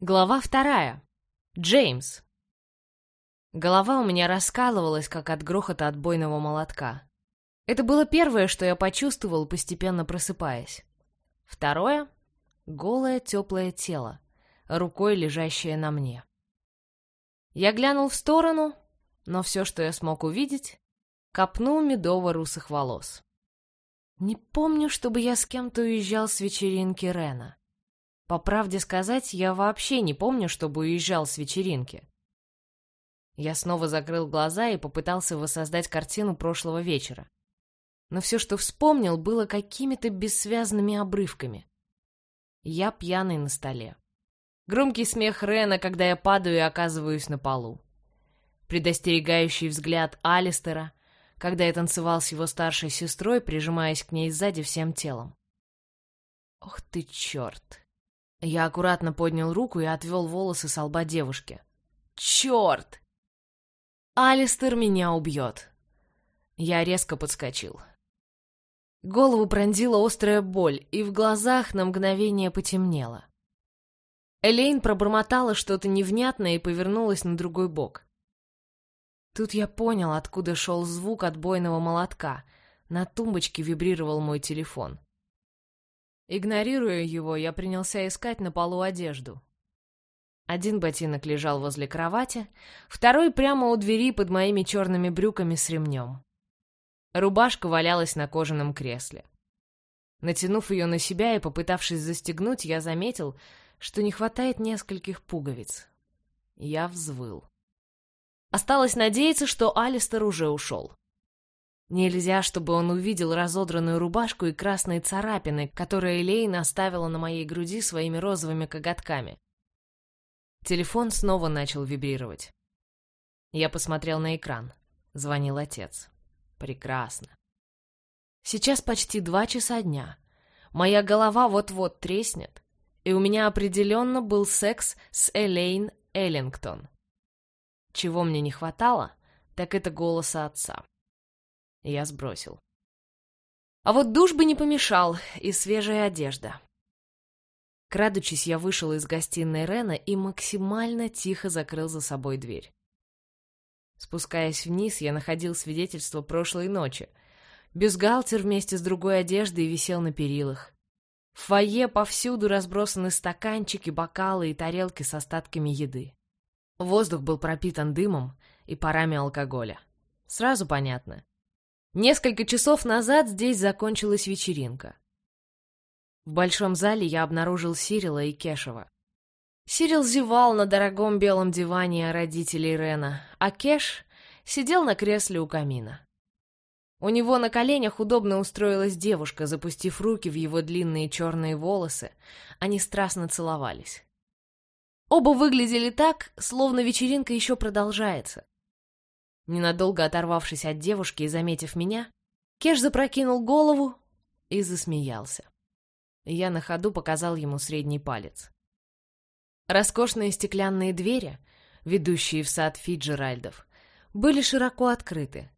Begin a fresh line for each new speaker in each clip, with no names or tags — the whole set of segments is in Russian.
Глава вторая. Джеймс. Голова у меня раскалывалась, как от грохота отбойного молотка. Это было первое, что я почувствовал, постепенно просыпаясь. Второе — голое теплое тело, рукой лежащее на мне. Я глянул в сторону, но все, что я смог увидеть — копну медово-русых волос. Не помню, чтобы я с кем-то уезжал с вечеринки Рена. По правде сказать, я вообще не помню, чтобы уезжал с вечеринки. Я снова закрыл глаза и попытался воссоздать картину прошлого вечера. Но все, что вспомнил, было какими-то бессвязными обрывками. Я пьяный на столе. Громкий смех Рена, когда я падаю и оказываюсь на полу. Предостерегающий взгляд Алистера, когда я танцевал с его старшей сестрой, прижимаясь к ней сзади всем телом. Ох ты черт! Я аккуратно поднял руку и отвел волосы с лба девушки. «Черт!» «Алистер меня убьет!» Я резко подскочил. Голову пронзила острая боль, и в глазах на мгновение потемнело. Элейн пробормотала что-то невнятное и повернулась на другой бок. Тут я понял, откуда шел звук отбойного молотка. На тумбочке вибрировал мой телефон. Игнорируя его, я принялся искать на полу одежду. Один ботинок лежал возле кровати, второй прямо у двери под моими черными брюками с ремнем. Рубашка валялась на кожаном кресле. Натянув ее на себя и попытавшись застегнуть, я заметил, что не хватает нескольких пуговиц. Я взвыл. Осталось надеяться, что Алистер уже ушел. Нельзя, чтобы он увидел разодранную рубашку и красные царапины, которые Элейн оставила на моей груди своими розовыми коготками. Телефон снова начал вибрировать. Я посмотрел на экран. Звонил отец. Прекрасно. Сейчас почти два часа дня. Моя голова вот-вот треснет, и у меня определенно был секс с Элейн Эллингтон. Чего мне не хватало, так это голоса отца. Я сбросил. А вот душ бы не помешал, и свежая одежда. Крадучись, я вышел из гостиной Рена и максимально тихо закрыл за собой дверь. Спускаясь вниз, я находил свидетельство прошлой ночи. Бюстгальтер вместе с другой одеждой висел на перилах. В фойе повсюду разбросаны стаканчики, бокалы и тарелки с остатками еды. Воздух был пропитан дымом и парами алкоголя. Сразу понятно. Несколько часов назад здесь закончилась вечеринка. В большом зале я обнаружил Сирила и Кешева. Сирил зевал на дорогом белом диване родителей Рена, а Кеш сидел на кресле у камина. У него на коленях удобно устроилась девушка, запустив руки в его длинные черные волосы. Они страстно целовались. Оба выглядели так, словно вечеринка еще продолжается. Ненадолго оторвавшись от девушки и заметив меня, Кеш запрокинул голову и засмеялся. Я на ходу показал ему средний палец. Роскошные стеклянные двери, ведущие в сад Фиджеральдов, были широко открыты.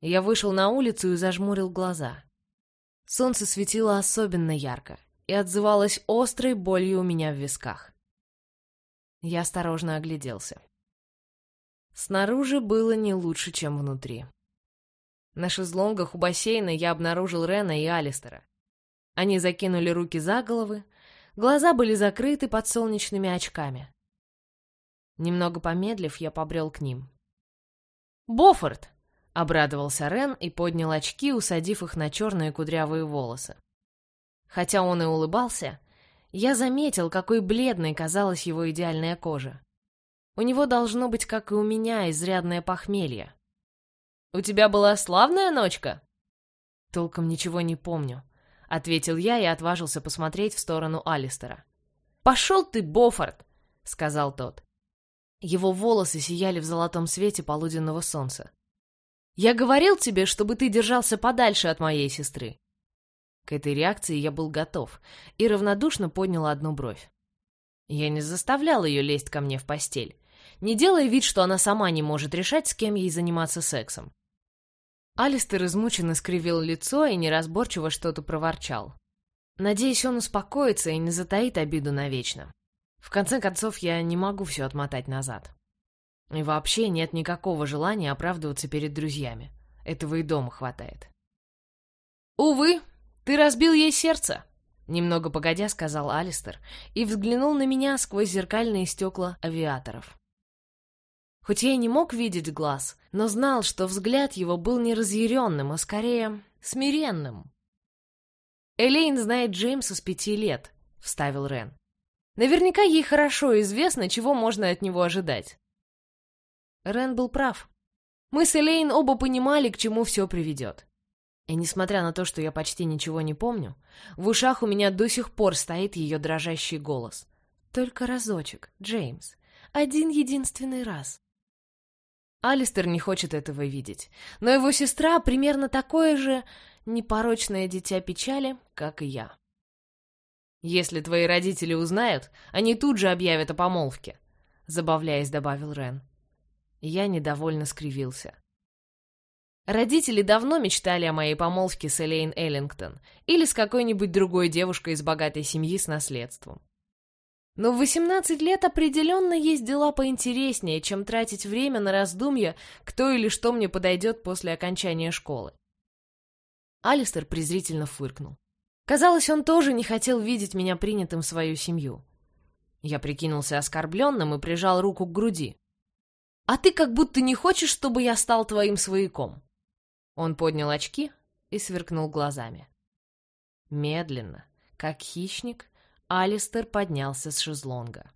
Я вышел на улицу и зажмурил глаза. Солнце светило особенно ярко и отзывалось острой болью у меня в висках. Я осторожно огляделся. Снаружи было не лучше, чем внутри. На шезлонгах у бассейна я обнаружил Рена и Алистера. Они закинули руки за головы, глаза были закрыты под солнечными очками. Немного помедлив, я побрел к ним. «Боффорд!» — обрадовался Рен и поднял очки, усадив их на черные кудрявые волосы. Хотя он и улыбался, я заметил, какой бледной казалась его идеальная кожа. У него должно быть, как и у меня, изрядное похмелье. «У тебя была славная ночка?» «Толком ничего не помню», — ответил я и отважился посмотреть в сторону Алистера. «Пошел ты, Боффорд!» — сказал тот. Его волосы сияли в золотом свете полуденного солнца. «Я говорил тебе, чтобы ты держался подальше от моей сестры». К этой реакции я был готов и равнодушно поднял одну бровь. Я не заставлял ее лезть ко мне в постель не делая вид, что она сама не может решать, с кем ей заниматься сексом. Алистер измученно скривил лицо и неразборчиво что-то проворчал. Надеюсь, он успокоится и не затаит обиду навечно. В конце концов, я не могу все отмотать назад. И вообще нет никакого желания оправдываться перед друзьями. Этого и дома хватает. «Увы, ты разбил ей сердце», — немного погодя сказал Алистер и взглянул на меня сквозь зеркальные стекла авиаторов. Хоть я не мог видеть глаз, но знал, что взгляд его был не разъяренным, а скорее смиренным. «Элейн знает Джеймса с пяти лет», — вставил Рен. «Наверняка ей хорошо известно, чего можно от него ожидать». Рен был прав. Мы с Элейн оба понимали, к чему все приведет. И несмотря на то, что я почти ничего не помню, в ушах у меня до сих пор стоит ее дрожащий голос. «Только разочек, Джеймс. Один единственный раз». Алистер не хочет этого видеть, но его сестра примерно такое же непорочное дитя печали, как и я. «Если твои родители узнают, они тут же объявят о помолвке», — забавляясь, добавил Рен. Я недовольно скривился. Родители давно мечтали о моей помолвке с Элейн Эллингтон или с какой-нибудь другой девушкой из богатой семьи с наследством. Но в 18 лет определенно есть дела поинтереснее, чем тратить время на раздумья, кто или что мне подойдет после окончания школы. Алистер презрительно фыркнул. Казалось, он тоже не хотел видеть меня принятым в свою семью. Я прикинулся оскорбленным и прижал руку к груди. «А ты как будто не хочешь, чтобы я стал твоим свояком». Он поднял очки и сверкнул глазами. Медленно, как хищник, Алистер поднялся с шезлонга.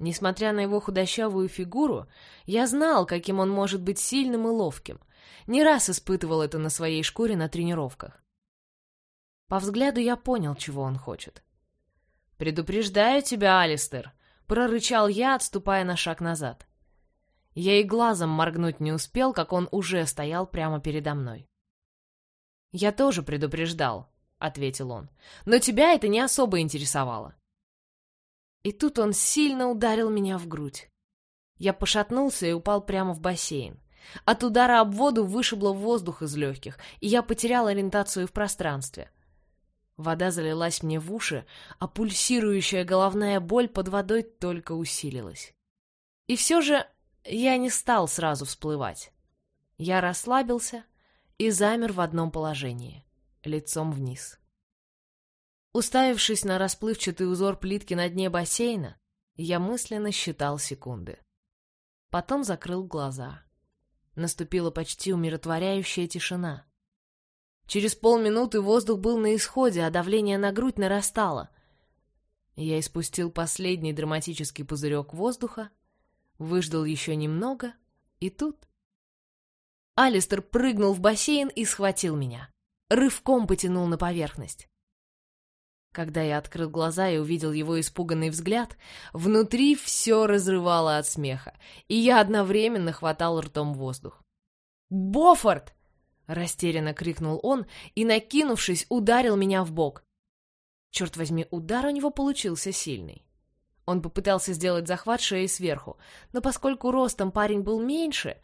Несмотря на его худощавую фигуру, я знал, каким он может быть сильным и ловким — не раз испытывал это на своей шкуре на тренировках. По взгляду я понял, чего он хочет. «Предупреждаю тебя, Алистер!» — прорычал я, отступая на шаг назад. Я и глазом моргнуть не успел, как он уже стоял прямо передо мной. «Я тоже предупреждал», — ответил он, — «но тебя это не особо интересовало». И тут он сильно ударил меня в грудь. Я пошатнулся и упал прямо в бассейн. От удара об воду вышибло воздух из легких, и я потерял ориентацию в пространстве. Вода залилась мне в уши, а пульсирующая головная боль под водой только усилилась. И все же я не стал сразу всплывать. Я расслабился и замер в одном положении, лицом вниз. Уставившись на расплывчатый узор плитки на дне бассейна, я мысленно считал секунды. Потом закрыл глаза. Наступила почти умиротворяющая тишина. Через полминуты воздух был на исходе, а давление на грудь нарастало. Я испустил последний драматический пузырек воздуха, выждал еще немного, и тут... Алистер прыгнул в бассейн и схватил меня. Рывком потянул на поверхность. Когда я открыл глаза и увидел его испуганный взгляд, внутри все разрывало от смеха, и я одновременно хватал ртом воздух. «Бофорд!» — растерянно крикнул он и, накинувшись, ударил меня в бок. Черт возьми, удар у него получился сильный. Он попытался сделать захват шеи сверху, но поскольку ростом парень был меньше,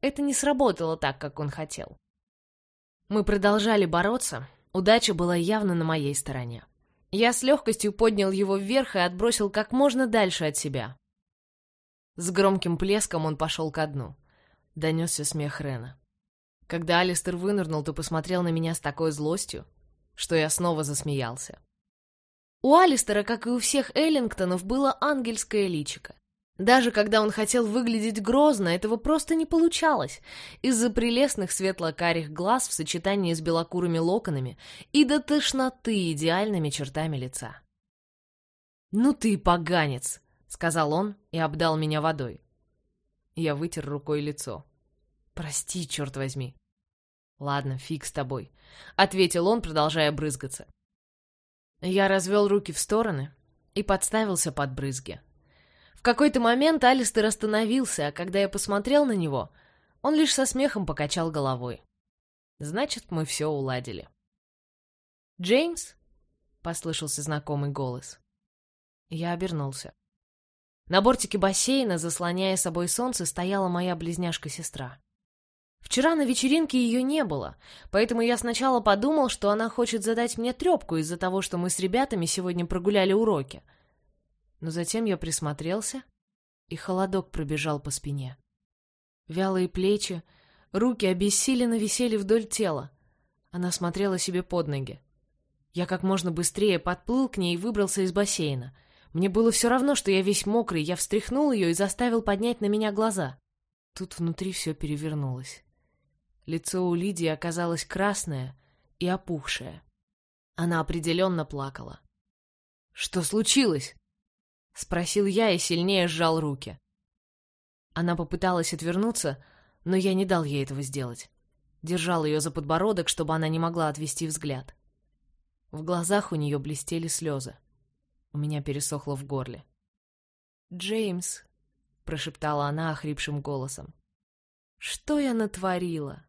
это не сработало так, как он хотел. Мы продолжали бороться, удача была явно на моей стороне. Я с легкостью поднял его вверх и отбросил как можно дальше от себя. С громким плеском он пошел ко дну. Донесся смех Рена. Когда Алистер вынырнул, то посмотрел на меня с такой злостью, что я снова засмеялся. У Алистера, как и у всех Эллингтонов, было ангельское личико. Даже когда он хотел выглядеть грозно, этого просто не получалось, из-за прелестных светло-карих глаз в сочетании с белокурыми локонами и до тошноты идеальными чертами лица. «Ну ты поганец!» — сказал он и обдал меня водой. Я вытер рукой лицо. «Прости, черт возьми!» «Ладно, фиг с тобой», — ответил он, продолжая брызгаться. Я развел руки в стороны и подставился под брызги. В какой-то момент Алистер остановился, а когда я посмотрел на него, он лишь со смехом покачал головой. Значит, мы все уладили. «Джеймс?» — послышался знакомый голос. Я обернулся. На бортике бассейна, заслоняя собой солнце, стояла моя близняшка-сестра. Вчера на вечеринке ее не было, поэтому я сначала подумал, что она хочет задать мне трепку из-за того, что мы с ребятами сегодня прогуляли уроки — Но затем я присмотрелся, и холодок пробежал по спине. Вялые плечи, руки обессиленно висели вдоль тела. Она смотрела себе под ноги. Я как можно быстрее подплыл к ней и выбрался из бассейна. Мне было все равно, что я весь мокрый, я встряхнул ее и заставил поднять на меня глаза. Тут внутри все перевернулось. Лицо у Лидии оказалось красное и опухшее. Она определенно плакала. «Что случилось?» — спросил я и сильнее сжал руки. Она попыталась отвернуться, но я не дал ей этого сделать. Держал ее за подбородок, чтобы она не могла отвести взгляд. В глазах у нее блестели слезы. У меня пересохло в горле. «Джеймс», — прошептала она охрипшим голосом, — «что я натворила?»